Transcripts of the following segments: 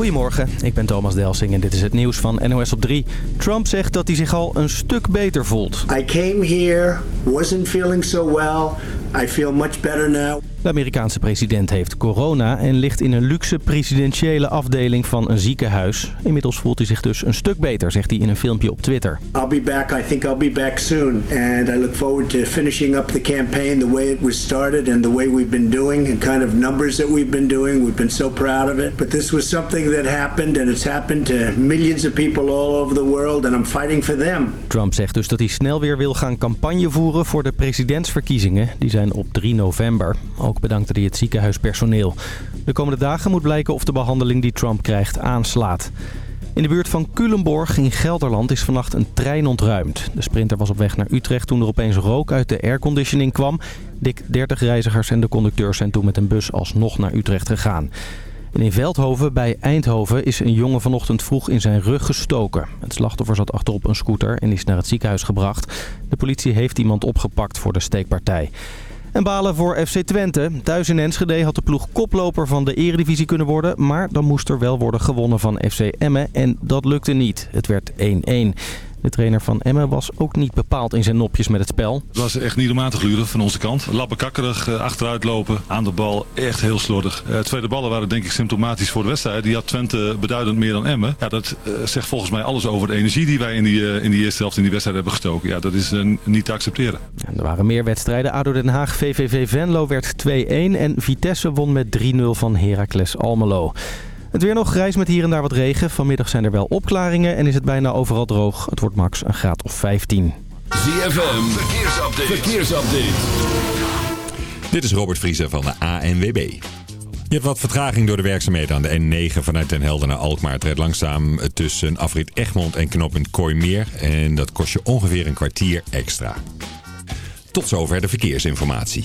Goedemorgen, ik ben Thomas Delsing en dit is het nieuws van NOS op 3. Trump zegt dat hij zich al een stuk beter voelt. I came here, wasn't feeling so well. I feel much better now. De Amerikaanse president heeft corona en ligt in een luxe presidentiële afdeling van een ziekenhuis. Inmiddels voelt hij zich dus een stuk beter, zegt hij in een filmpje op Twitter. I'll be back. I think I'll be back soon. And I look forward to finishing up the campaign the way it was started and the way we've been doing and kind of numbers that we've been doing. We've been so proud of it. But this was something that happened and it's happened to millions of people all over the world and I'm fighting for them. Trump zegt dus dat hij snel weer wil gaan campagne voeren voor de presidentsverkiezingen. Die zijn op 3 november. Ook bedankte hij het ziekenhuispersoneel. De komende dagen moet blijken of de behandeling die Trump krijgt aanslaat. In de buurt van Culemborg in Gelderland is vannacht een trein ontruimd. De sprinter was op weg naar Utrecht toen er opeens rook uit de airconditioning kwam. Dik 30 reizigers en de conducteur zijn toen met een bus alsnog naar Utrecht gegaan. In Veldhoven bij Eindhoven is een jongen vanochtend vroeg in zijn rug gestoken. Het slachtoffer zat achterop een scooter en is naar het ziekenhuis gebracht. De politie heeft iemand opgepakt voor de steekpartij. En balen voor FC Twente. Thuis in Enschede had de ploeg koploper van de eredivisie kunnen worden. Maar dan moest er wel worden gewonnen van FC Emmen. En dat lukte niet. Het werd 1-1. De trainer van Emmen was ook niet bepaald in zijn nopjes met het spel. Het was echt niet om aan te gluren van onze kant. Lappekakkerig, uh, achteruit lopen, aan de bal, echt heel slordig. Uh, tweede ballen waren denk ik symptomatisch voor de wedstrijd. Die had Twente beduidend meer dan Emmen. Ja, dat uh, zegt volgens mij alles over de energie die wij in die, in die eerste helft in die wedstrijd hebben gestoken. Ja, dat is niet te accepteren. Ja, er waren meer wedstrijden. ADO Den Haag, VVV Venlo werd 2-1 en Vitesse won met 3-0 van Heracles Almelo. Het weer nog grijs met hier en daar wat regen. Vanmiddag zijn er wel opklaringen en is het bijna overal droog. Het wordt max een graad of 15. ZFM, verkeersupdate. verkeersupdate. Dit is Robert Vriezer van de ANWB. Je hebt wat vertraging door de werkzaamheden aan de N9 vanuit Den Helder naar Alkmaar. Het rijdt langzaam tussen afrit Egmond en knooppunt Kooimeer. En dat kost je ongeveer een kwartier extra. Tot zover de verkeersinformatie.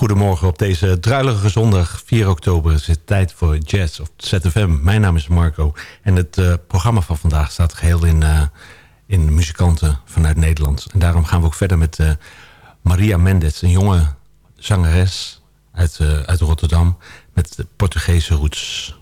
Goedemorgen op deze druilige zondag 4 oktober. Het is tijd voor Jazz of ZFM. Mijn naam is Marco en het uh, programma van vandaag staat geheel in, uh, in muzikanten vanuit Nederland. En daarom gaan we ook verder met uh, Maria Mendes, een jonge zangeres uit, uit Rotterdam met Portugese roots.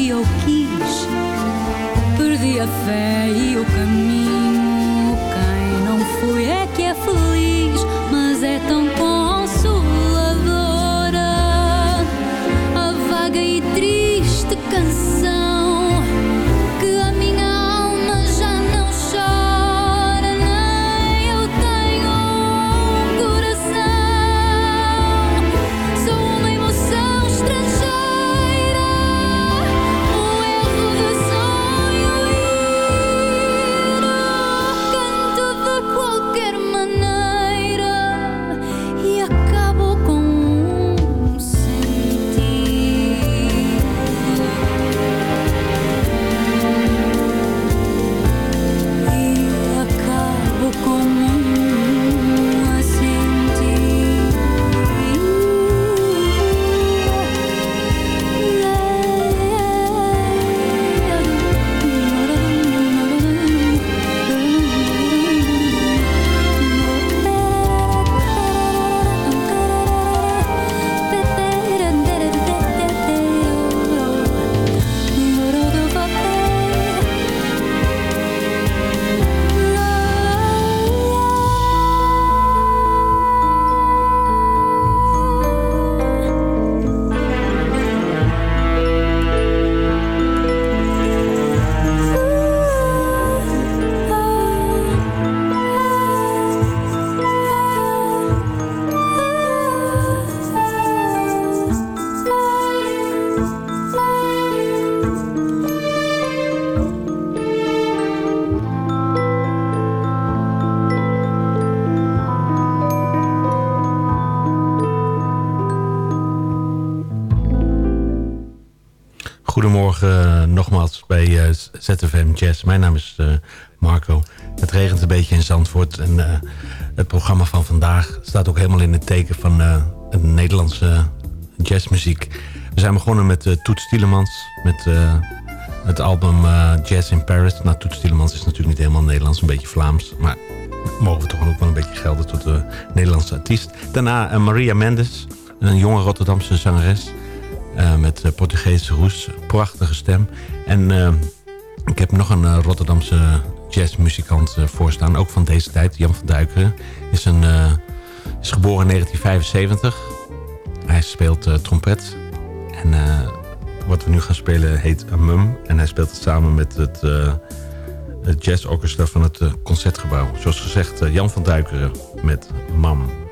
que eu quis. Perdi a fé e o caminho. Quem não fui é que é feliz. Goedemorgen nogmaals bij ZFM Jazz. Mijn naam is Marco. Het regent een beetje in Zandvoort. En het programma van vandaag staat ook helemaal in het teken van uh, Nederlandse jazzmuziek. We zijn begonnen met Toets Tielemans. Met het album Jazz in Paris. Nou, Toets Tielemans is natuurlijk niet helemaal Nederlands. Een beetje Vlaams. Maar mogen we toch ook wel een beetje gelden tot de Nederlandse artiest. Daarna Maria Mendes. Een jonge Rotterdamse zangeres. Uh, met uh, Portugese roes. Prachtige stem. En uh, ik heb nog een Rotterdamse jazzmuzikant voorstaan. Ook van deze tijd. Jan van Duikeren. Is, een, is geboren in 1975. Hij speelt trompet. En wat we nu gaan spelen heet Mum. En hij speelt het samen met het, het jazzorchestra van het Concertgebouw. Zoals gezegd, Jan van Duikeren met Mam.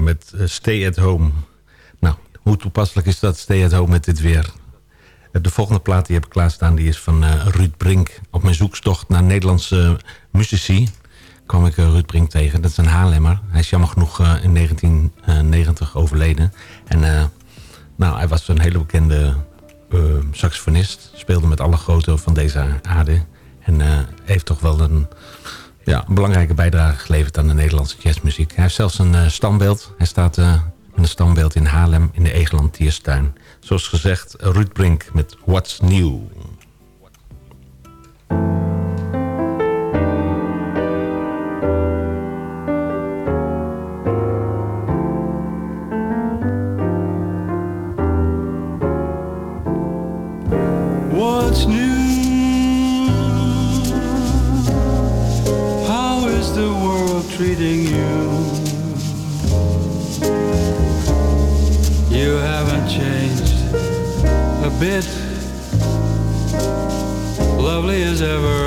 Met Stay at Home. Nou, hoe toepasselijk is dat, Stay at Home met dit weer? De volgende plaat die heb ik klaarstaan, die is van Ruud Brink. Op mijn zoektocht naar Nederlandse muzici kwam ik Ruud Brink tegen. Dat is een Haarlemmer. Hij is jammer genoeg in 1990 overleden. En nou, hij was een hele bekende saxofonist. Speelde met alle grote van deze aarde. En heeft toch wel een ja, een belangrijke bijdrage geleverd aan de Nederlandse jazzmuziek. Hij heeft zelfs een uh, standbeeld. Hij staat uh, met een standbeeld in Haarlem in de Egelandtierstuin. Zoals gezegd, Ruud Brink met What's New. Haven't changed a bit, lovely as ever,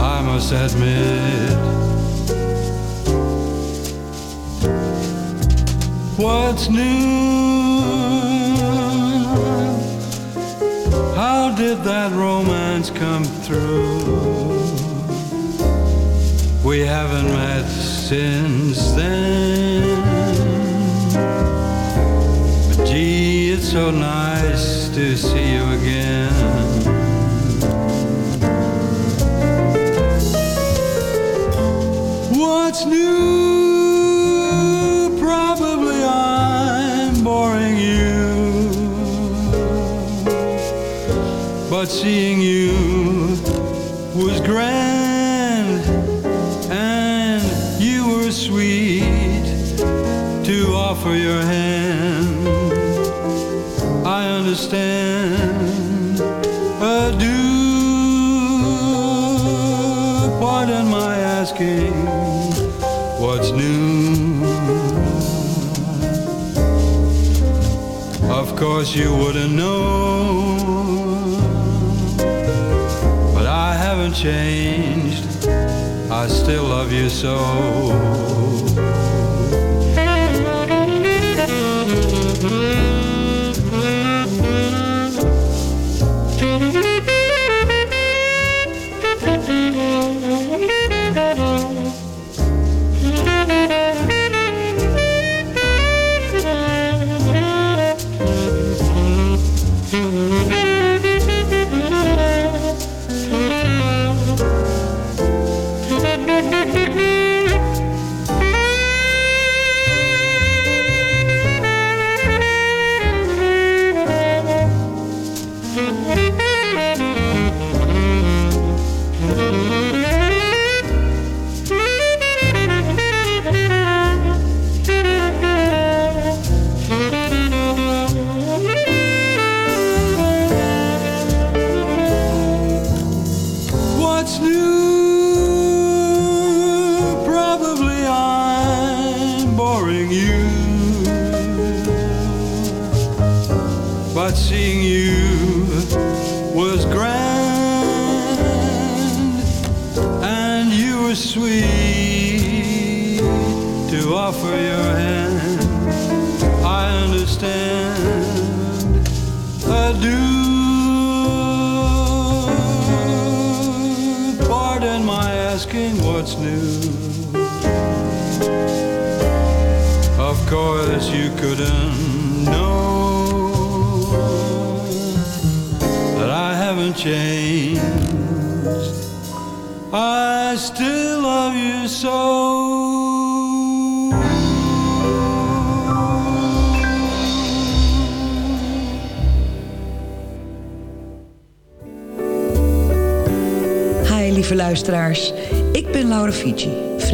I must admit. What's new? How did that romance come through? We haven't met since then. It's so nice to see you again. What's new? Probably I'm boring you. But seeing you was grand. And you were sweet to offer your hand. Understand. Adieu. Pardon my asking what's new. Of course you wouldn't know. But I haven't changed. I still love you so.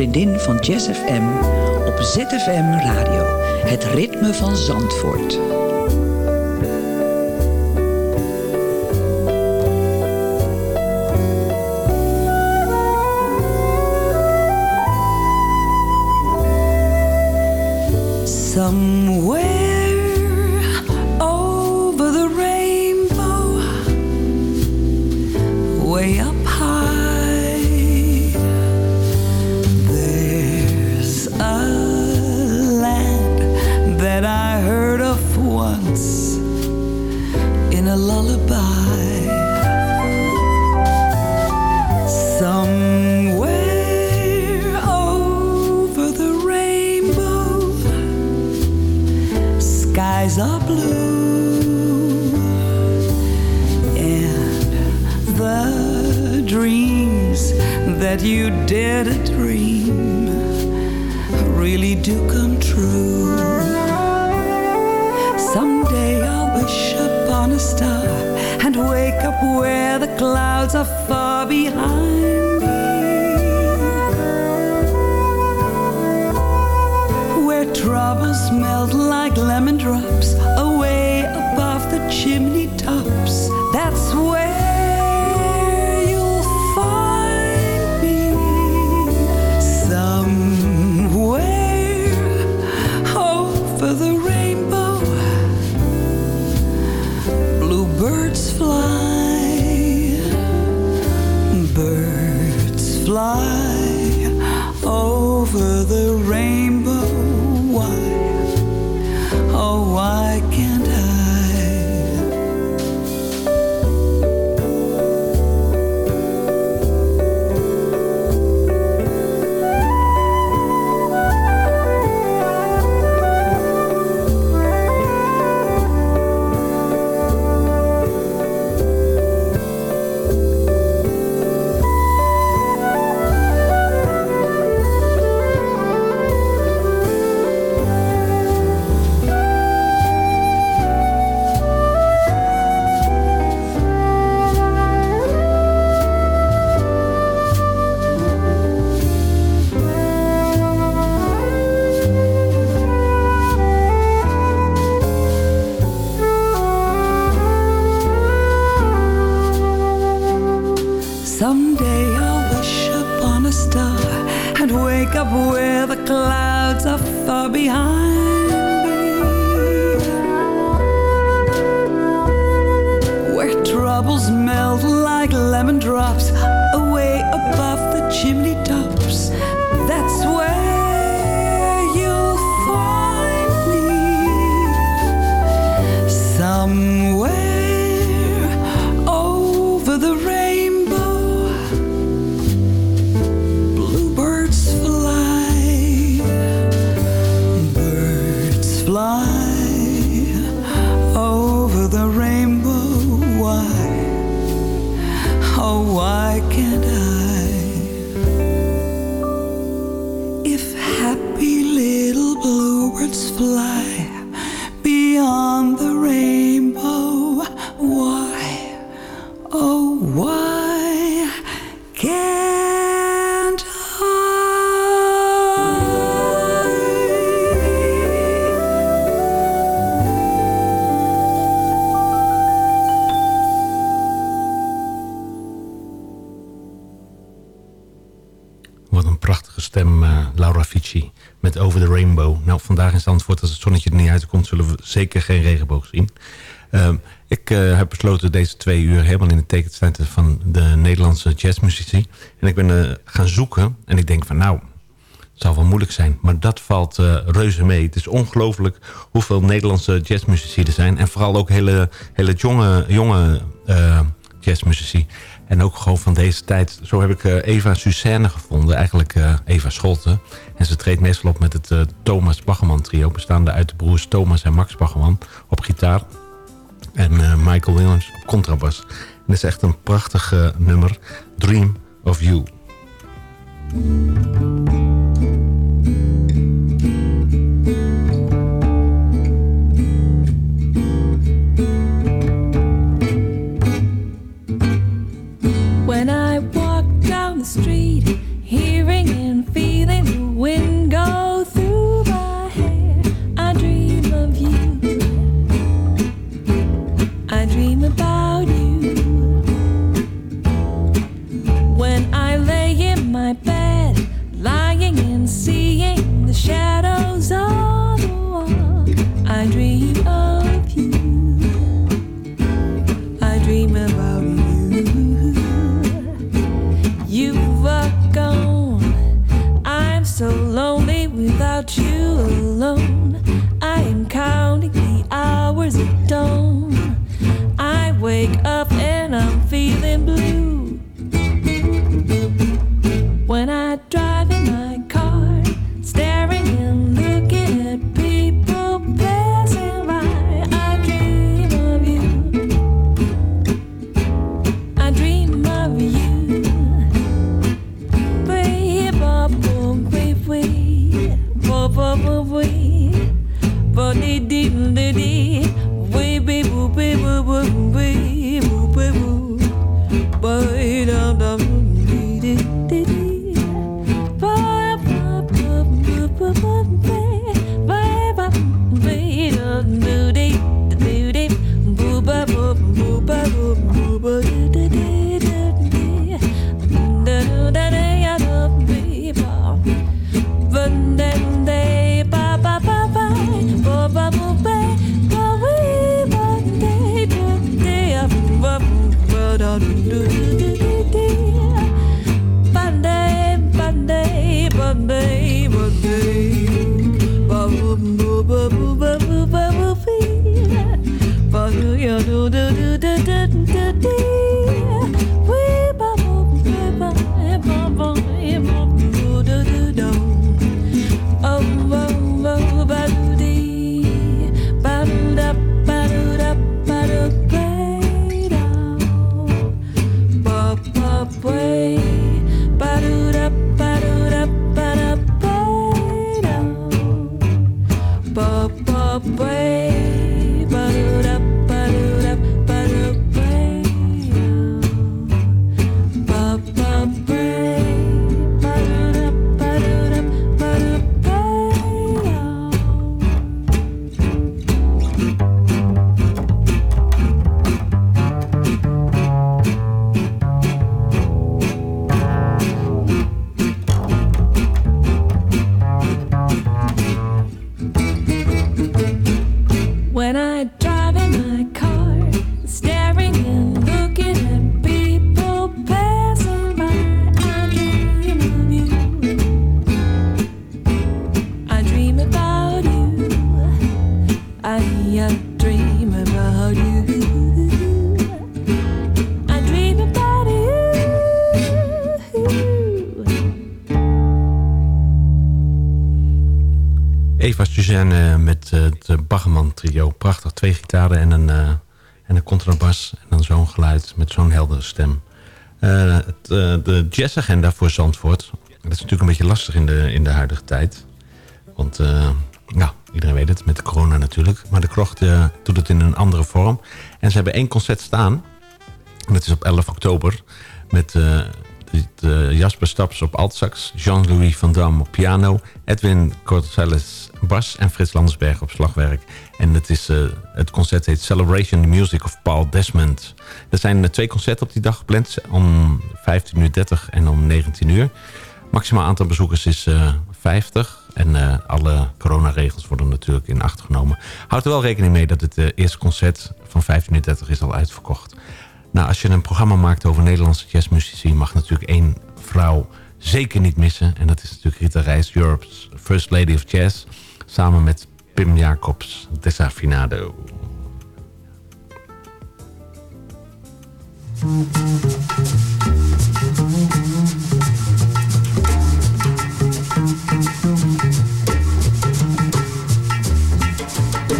Vriendin van Jazz FM op ZFM Radio. Het ritme van Zandvoort. Somewhere are blue, and the dreams that you to dream really do come true. Someday I'll wish upon a star and wake up where the clouds are far behind zonnetje er niet uitkomt... zullen we zeker geen regenboog zien. Ehm, ik eh, heb besloten deze twee uur helemaal in het teken te staan... van de Nederlandse jazzmuzici. En ik ben eh, gaan zoeken. En ik denk van, nou, het zal wel moeilijk zijn. Maar dat valt eh, reuze mee. Het is ongelooflijk hoeveel Nederlandse jazzmuzici er zijn. En vooral ook hele, hele jonge, jonge jazzmuzici. En ook gewoon van deze tijd. Zo heb ik eh, Eva Suzanne gevonden. Eigenlijk eh, Eva Scholten. En ze treedt meestal op met het eh, Thomas Baggerman trio. Bestaande uit de broers Thomas en Max Baggerman op gitaar. En Michael Williams op contrabas. En dat is echt een prachtig nummer. Dream of You. shadows on the wall, I dream of you. I dream about you. You were gone. I'm so lonely without you alone. I am counting the hours at dawn. I wake up and I'm feeling blue. When I drive en een, uh, en een contrabas. En dan zo'n geluid met zo'n heldere stem. Uh, het, uh, de jazzagenda voor Zandvoort. Dat is natuurlijk een beetje lastig in de, in de huidige tijd. Want ja, iedereen weet het, met de corona natuurlijk. Maar de krocht doet het in een andere vorm. En ze hebben één concert staan. En dat is op 11 oktober. Met Jasper Staps op altsax. Jean-Louis van Dam op piano. Edwin Cortelles bas en Frits Landsberg op slagwerk. En het, is, uh, het concert heet Celebration the Music of Paul Desmond. Er zijn uh, twee concerten op die dag gepland. Om 15.30 uur en om 19 uur. Maximaal aantal bezoekers is uh, eh, 50. En alle coronaregels worden natuurlijk in acht genomen. Houd er wel rekening mee dat het eerste concert van 15.30 uur is al uitverkocht. Nou, als je een programma maakt over Nederlandse jazzmuzici... mag natuurlijk één vrouw zeker niet missen. En dat is natuurlijk Rita Reis, Europe's First Lady of Jazz... Samen met Pim Jacobs, Desafinado.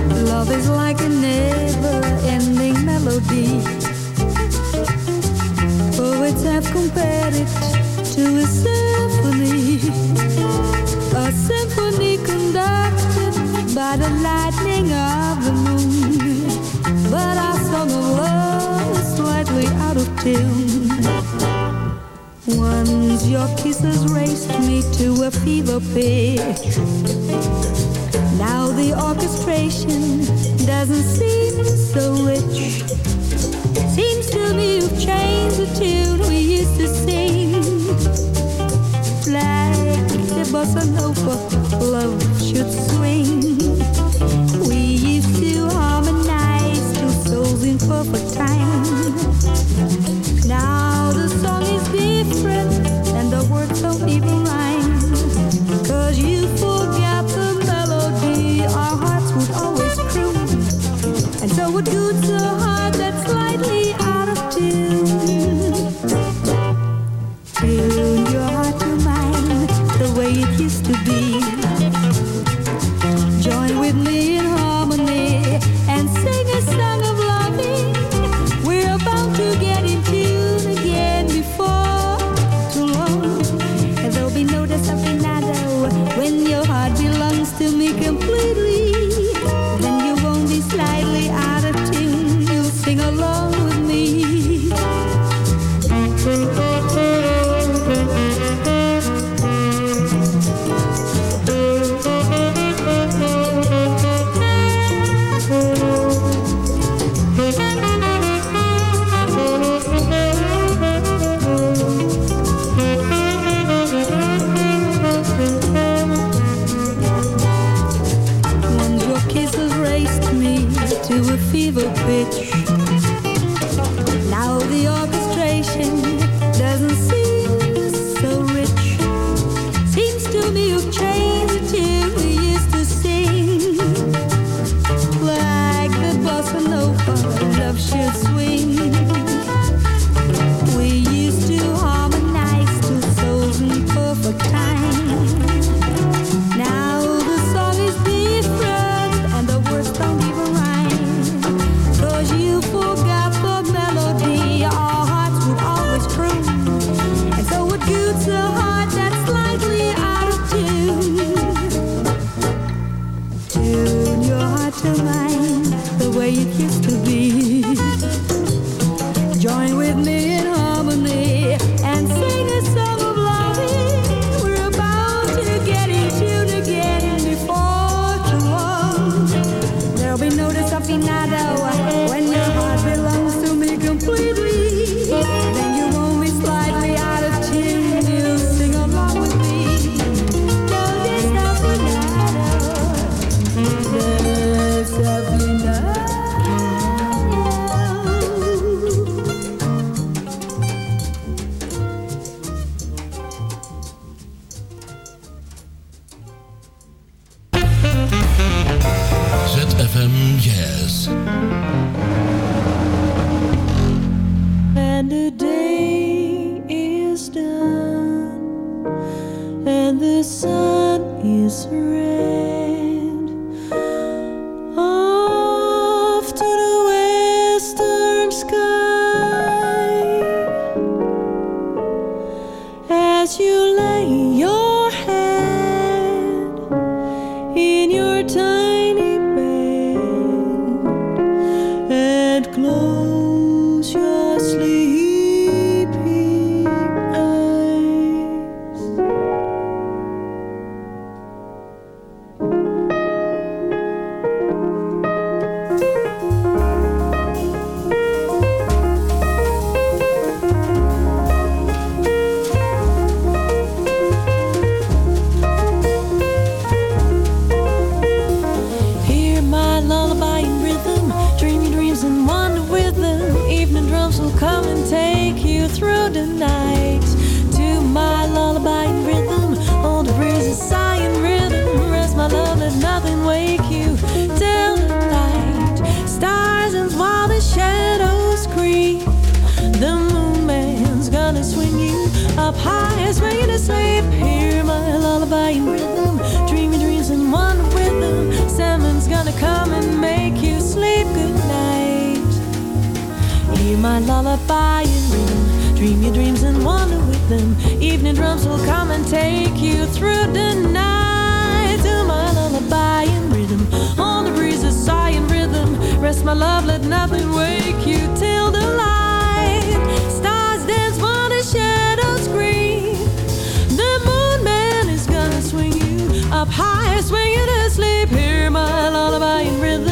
Love is like a never-ending melody. Poets have compared it to a symphony. A symphony conducted by the lightning of the moon. But our song of love is slightly out of tune. Once your kisses raced me to a fever pitch. Now the orchestration doesn't seem so rich. To me you've changed the tune we used to sing. Like the bossa nova, love should swing. We used to harmonize, those souls in perfect time. a fever pitch. you lay your fire rhythm. Dream your dreams and wander with them. Evening drums will come and take you through the night to my lullaby and rhythm. On the breeze, a sigh and rhythm. Rest my love, let nothing wake you till the light. Stars dance while the shadows green. The moon man is gonna swing you up high, swing you to sleep. Hear my lullaby and rhythm.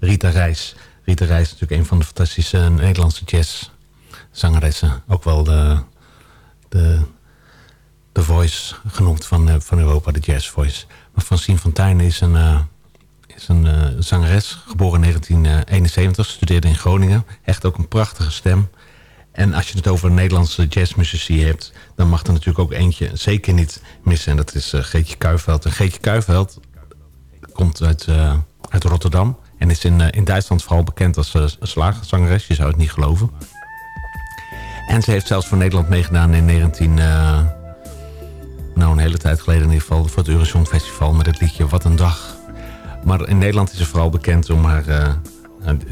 Rita Reis. Rita Reis is natuurlijk een van de fantastische Nederlandse jazzzangeressen. Ook wel de, de, de voice genoemd van, van Europa, de jazz voice. Maar Francine van Tuinen is een, uh, is een uh, zangeres, geboren in 1971, studeerde in Groningen. Echt ook een prachtige stem. En als je het over Nederlandse jazzmuzici hebt... dan mag er natuurlijk ook eentje zeker niet missen. En dat is uh, Geetje Kuiveld. En Geetje Kuiveld komt uit, uit Rotterdam... en is in, uh, in Duitsland vooral bekend als uh, slagerzangeres. Je zou het niet geloven. En ze heeft zelfs voor Nederland meegedaan in 19... nou, een hele tijd geleden in ieder geval... voor het Eurozone Festival met het liedje Wat een Dag. Maar in Nederland is ze vooral bekend om haar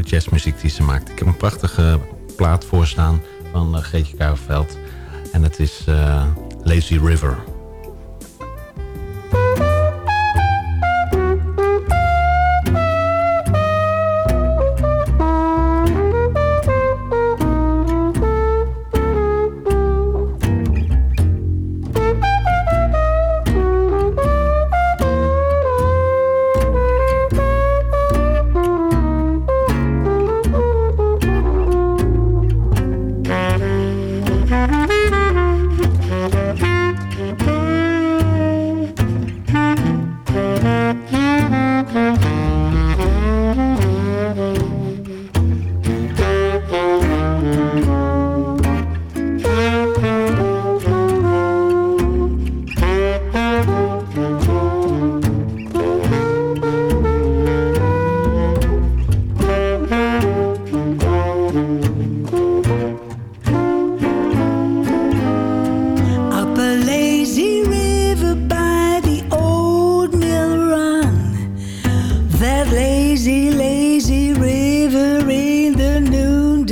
jazzmuziek die ze maakt. Ik heb een prachtige plaat voorstaan van uh, Geetje Kuiverveld. En het is uh, Lazy River.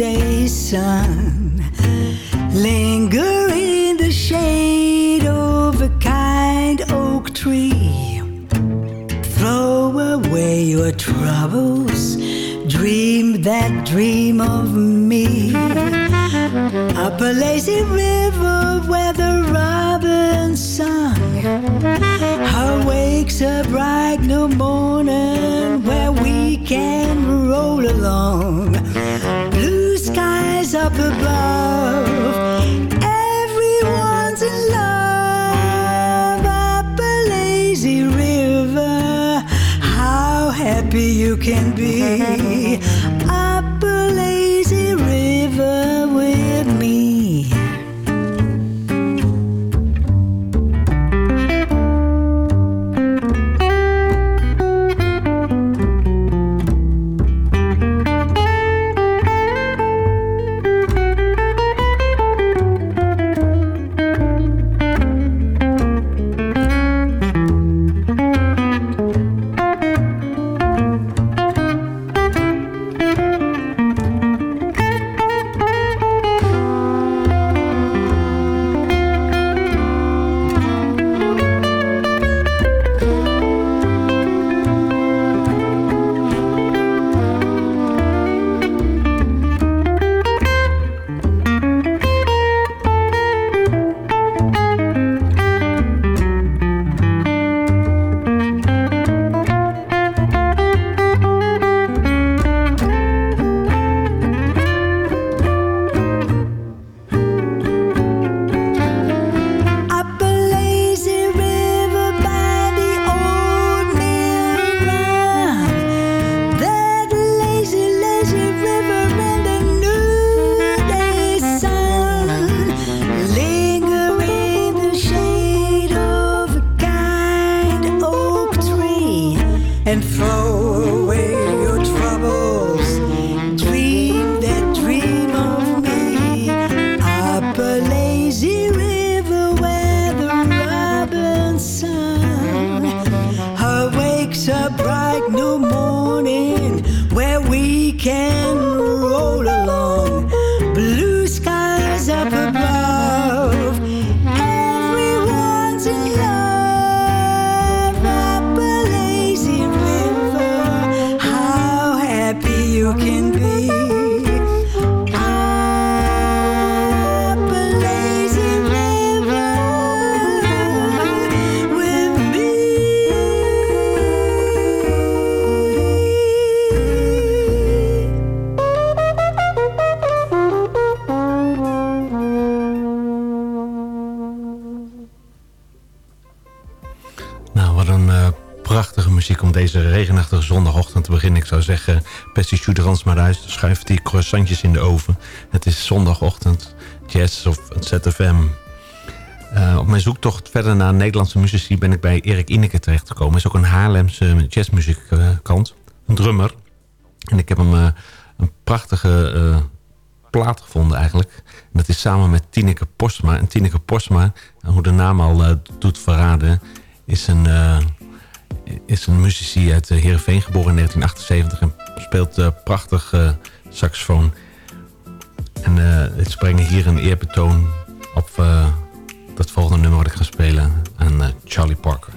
day sun. Linger in the shade of a kind oak tree. Throw away your troubles. Dream that dream of me. Up a lazy river where the robin sung. Awakes a bright new morning where we can roll along up above. Everyone's in love up a lazy river. How happy you can be. Chouderans maar uit. Schuif die croissantjes in de oven. Het is zondagochtend, jazz of ZFM. Uh, op mijn zoektocht verder naar Nederlandse muzici ben ik bij Erik Ineke terechtgekomen. Hij is ook een Haarlemse jazzmuziekkant, een drummer. En ik heb hem uh, een prachtige uh, plaat gevonden eigenlijk. En dat is samen met Tineke Postma. En Tineke Postma, hoe de naam al doet verraden, is een, is een muzici uit Heerenveen, geboren in 1978. En speelt prachtig saxofoon. En het brengen hier een eerbetoon op dat volgende nummer wat ik ga spelen aan Charlie Parker.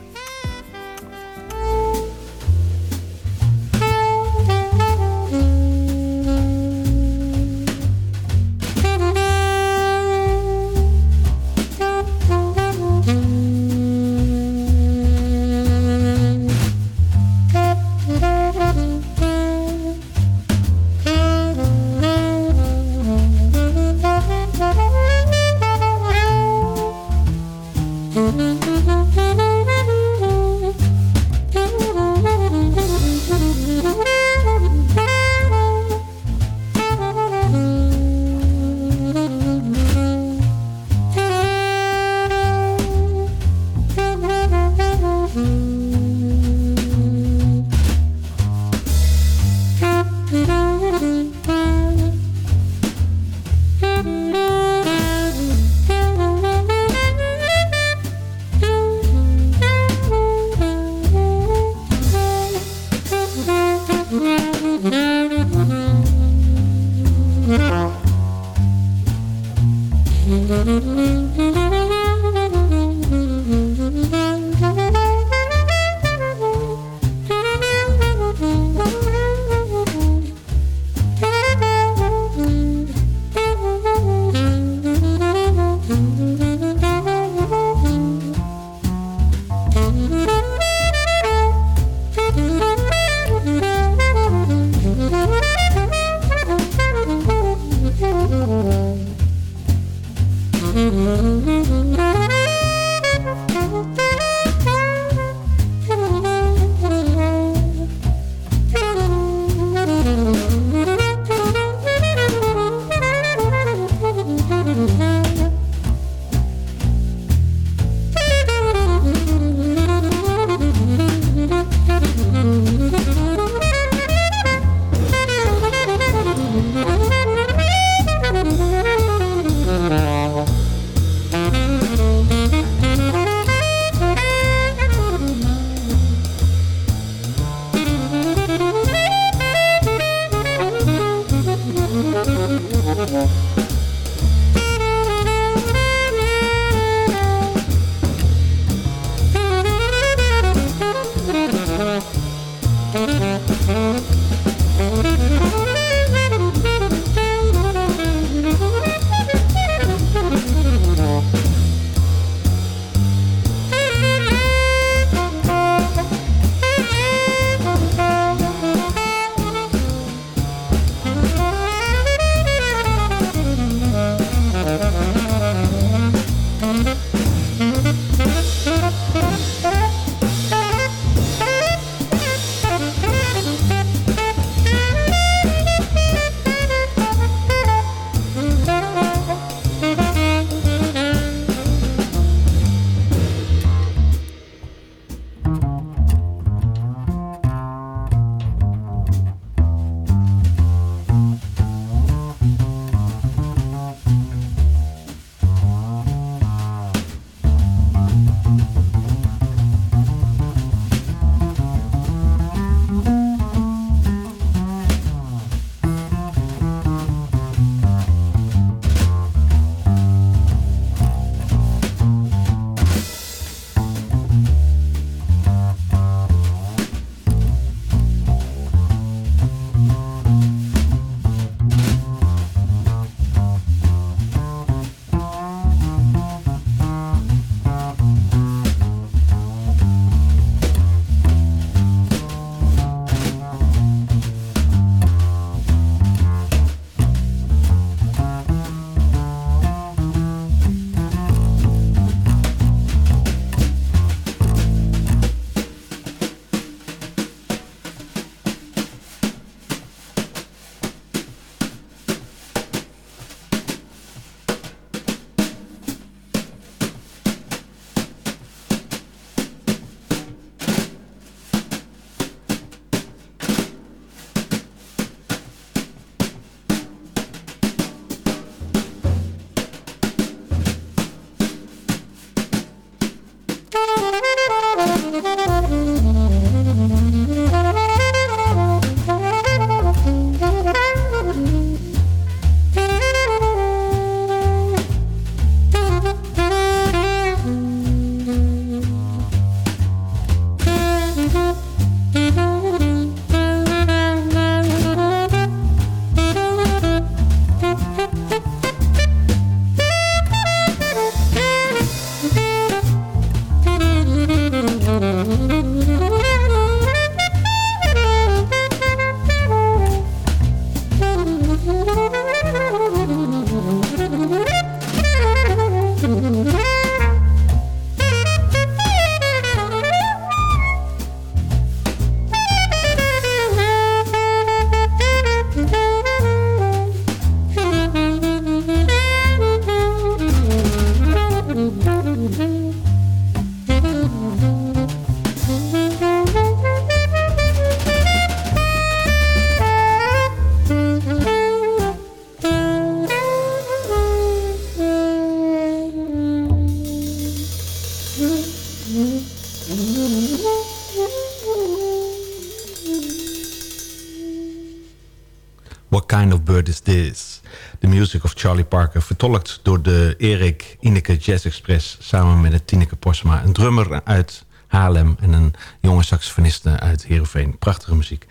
Charlie Parker. Vertolkt door de Erik Ineke Jazz Express. Samen met het Tineke Posma. Een drummer uit Haarlem. En een jonge saxofoniste uit Heerenveen. Prachtige muziek.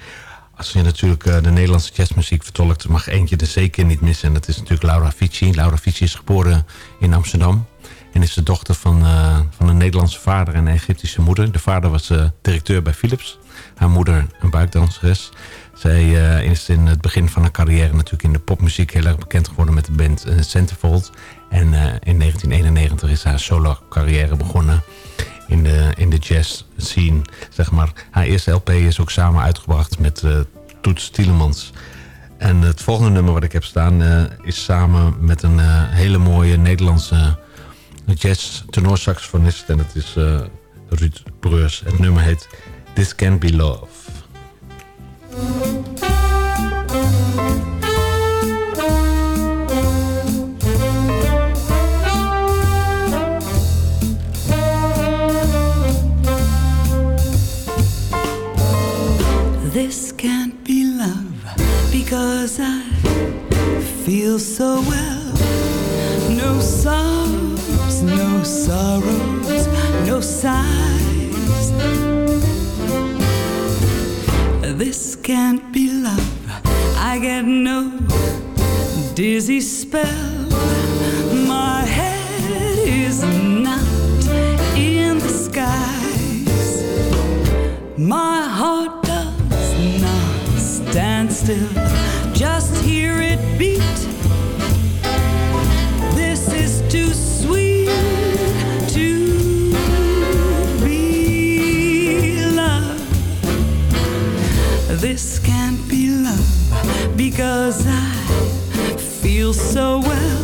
Als je natuurlijk uh, de Nederlandse jazzmuziek vertolkt... mag eentje er zeker niet missen. En dat is natuurlijk Laura Fici. Laura Fici is geboren in Amsterdam. En is de dochter van, uh, van een Nederlandse vader en een Egyptische moeder. De vader was uh, directeur bij Philips. Haar moeder een buikdanseres. Zij uh, is in het begin van haar carrière natuurlijk in de popmuziek heel erg bekend geworden met de band uh, Centerfold. En uh, in 1991 is haar solo carrière begonnen in de, in de jazz scene. Zeg maar. Haar eerste LP is ook samen uitgebracht met Toets Tielemans. En het volgende nummer wat ik heb staan is samen met een hele mooie Nederlandse jazz tenorsaxofonist. En dat is Ruud Breurs. Het nummer heet This Can Be Love. This can't be love because I feel so well. No sorrows, no sorrows, no sighs. This can't be love. I get no dizzy spell. My head is not in the skies. My heart does not stand still. Just hear it beat. Because I feel so well,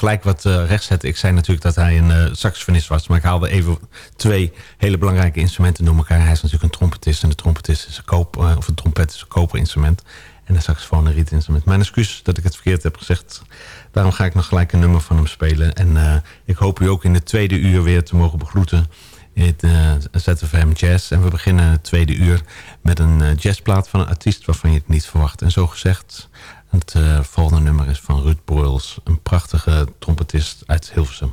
gelijk wat uh, rechtzetten. Ik zei natuurlijk dat hij een uh, saxofonist was. Maar ik haalde even twee hele belangrijke instrumenten door elkaar. Hij is natuurlijk een trompetist. En de trompetist is een koop, uh, of een trompet is een koperinstrument. En de saxofoon een rietinstrument. Mijn excuus dat ik het verkeerd heb gezegd. Daarom ga ik nog gelijk een nummer van hem spelen. En ik hoop u ook in de tweede uur weer te mogen begroeten. In het ZFM Jazz. En we beginnen het tweede uur met een jazzplaat van een artiest waarvan je het niet verwacht. En zo gezegd... Het eh, volgende nummer is van Ruud Broils. Een prachtige trompetist uit Hilversum.